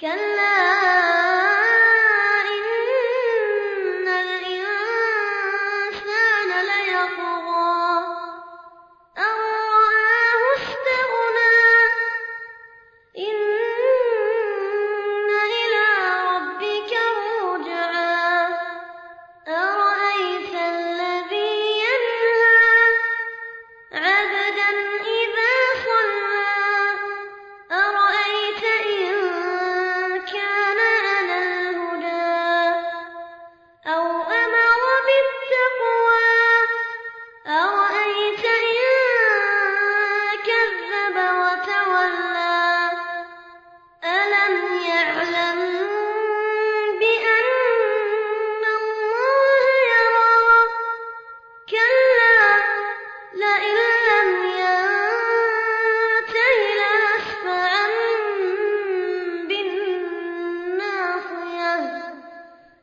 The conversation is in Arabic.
كلا